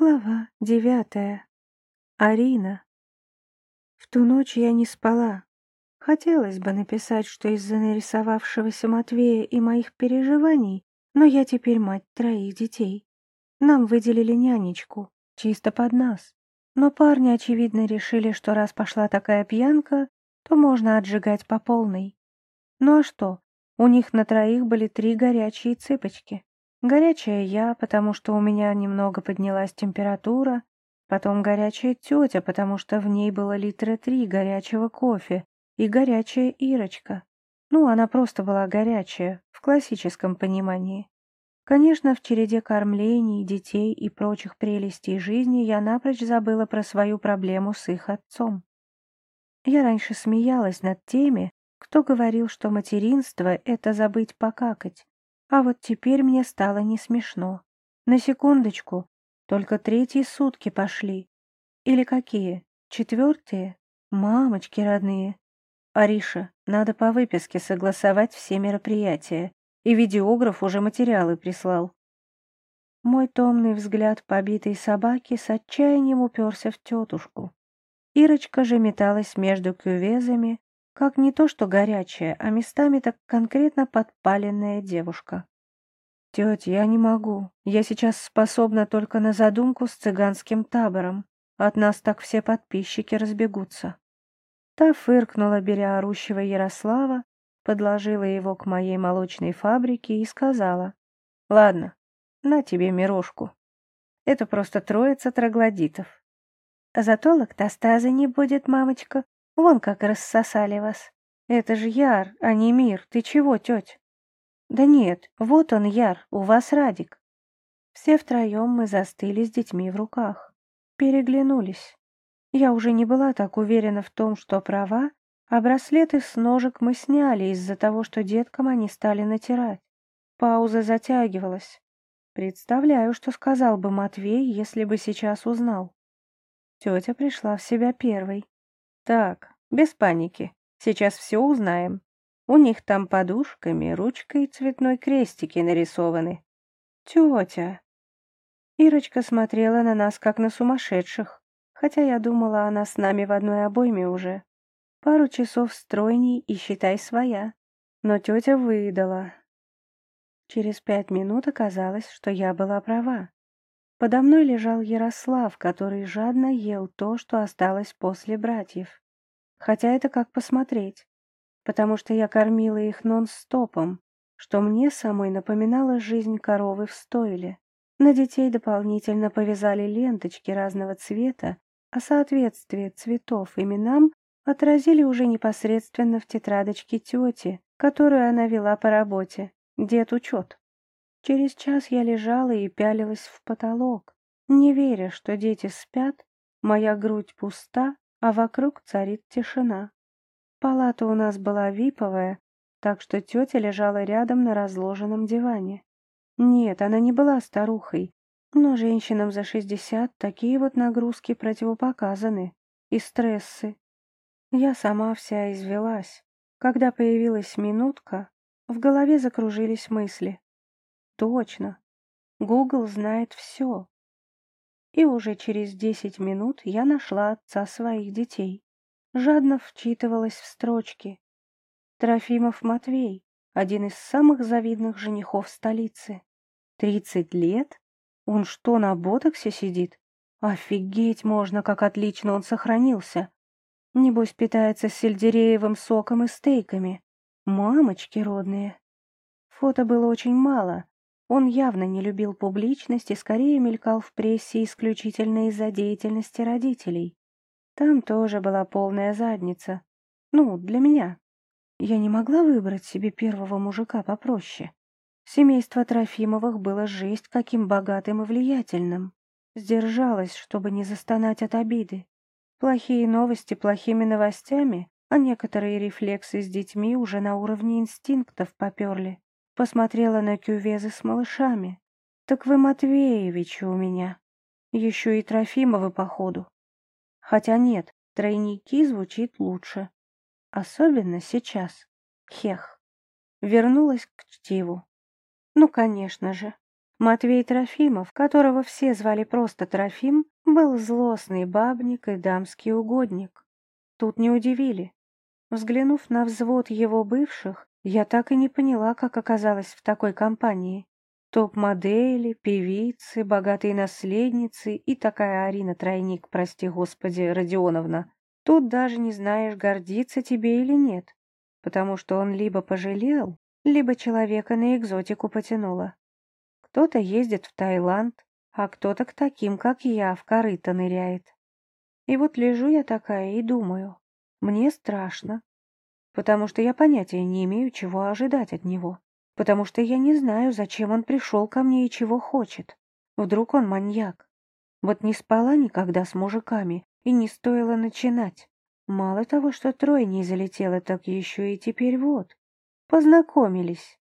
Глава девятая. Арина. В ту ночь я не спала. Хотелось бы написать, что из-за нарисовавшегося Матвея и моих переживаний, но я теперь мать троих детей. Нам выделили нянечку, чисто под нас. Но парни, очевидно, решили, что раз пошла такая пьянка, то можно отжигать по полной. Ну а что, у них на троих были три горячие цыпочки. Горячая я, потому что у меня немного поднялась температура, потом горячая тетя, потому что в ней было литра три горячего кофе, и горячая Ирочка. Ну, она просто была горячая, в классическом понимании. Конечно, в череде кормлений, детей и прочих прелестей жизни я напрочь забыла про свою проблему с их отцом. Я раньше смеялась над теми, кто говорил, что материнство — это забыть покакать. А вот теперь мне стало не смешно. На секундочку, только третьи сутки пошли. Или какие? Четвертые? Мамочки родные. Ариша, надо по выписке согласовать все мероприятия. И видеограф уже материалы прислал. Мой томный взгляд побитой собаки с отчаянием уперся в тетушку. Ирочка же металась между кювезами, как не то что горячая, а местами так конкретно подпаленная девушка. «Тетя, я не могу. Я сейчас способна только на задумку с цыганским табором. От нас так все подписчики разбегутся». Та фыркнула, беря орущего Ярослава, подложила его к моей молочной фабрике и сказала, «Ладно, на тебе мирожку. Это просто троица троглодитов. Зато лактостаза не будет, мамочка, Вон как рассосали вас. Это же Яр, а не Мир. Ты чего, тетя? Да нет, вот он, Яр, у вас Радик. Все втроем мы застыли с детьми в руках. Переглянулись. Я уже не была так уверена в том, что права, а браслеты с ножек мы сняли из-за того, что деткам они стали натирать. Пауза затягивалась. Представляю, что сказал бы Матвей, если бы сейчас узнал. Тетя пришла в себя первой. Так, без паники. Сейчас все узнаем. У них там подушками, ручкой цветной крестики нарисованы. Тетя. Ирочка смотрела на нас, как на сумасшедших, хотя я думала, она с нами в одной обойме уже. Пару часов стройней и считай своя. Но тетя выдала. Через пять минут оказалось, что я была права. Подо мной лежал Ярослав, который жадно ел то, что осталось после братьев. Хотя это как посмотреть, потому что я кормила их нон-стопом, что мне самой напоминало жизнь коровы в стойле. На детей дополнительно повязали ленточки разного цвета, а соответствие цветов именам отразили уже непосредственно в тетрадочке тети, которую она вела по работе, дед учет. Через час я лежала и пялилась в потолок, не веря, что дети спят, моя грудь пуста, а вокруг царит тишина. Палата у нас была виповая, так что тетя лежала рядом на разложенном диване. Нет, она не была старухой, но женщинам за шестьдесят такие вот нагрузки противопоказаны и стрессы. Я сама вся извелась. Когда появилась минутка, в голове закружились мысли. Точно. Google знает все. И уже через десять минут я нашла отца своих детей. Жадно вчитывалась в строчки. Трофимов Матвей, один из самых завидных женихов столицы. Тридцать лет? Он что, на ботоксе сидит? Офигеть можно, как отлично он сохранился. Небось, питается сельдереевым соком и стейками. Мамочки родные. Фото было очень мало, он явно не любил публичность и скорее мелькал в прессе исключительно из-за деятельности родителей. Там тоже была полная задница. Ну, для меня. Я не могла выбрать себе первого мужика попроще. Семейство Трофимовых было жесть каким богатым и влиятельным. Сдержалась, чтобы не застонать от обиды. Плохие новости плохими новостями, а некоторые рефлексы с детьми уже на уровне инстинктов поперли. Посмотрела на кювезы с малышами. Так вы Матвеевичи у меня. Еще и Трофимовы, походу. Хотя нет, тройники звучит лучше. Особенно сейчас. Хех. Вернулась к чтиву. Ну, конечно же. Матвей Трофимов, которого все звали просто Трофим, был злостный бабник и дамский угодник. Тут не удивили. Взглянув на взвод его бывших, я так и не поняла, как оказалась в такой компании. Топ-модели, певицы, богатые наследницы и такая Арина Тройник, прости господи, Родионовна. Тут даже не знаешь, гордиться тебе или нет, потому что он либо пожалел, либо человека на экзотику потянуло. Кто-то ездит в Таиланд, а кто-то к таким, как я, в корыто ныряет. И вот лежу я такая и думаю, мне страшно, потому что я понятия не имею, чего ожидать от него, потому что я не знаю, зачем он пришел ко мне и чего хочет. Вдруг он маньяк. Вот не спала никогда с мужиками, и не стоило начинать. Мало того, что трое не залетело, так еще и теперь вот. Познакомились.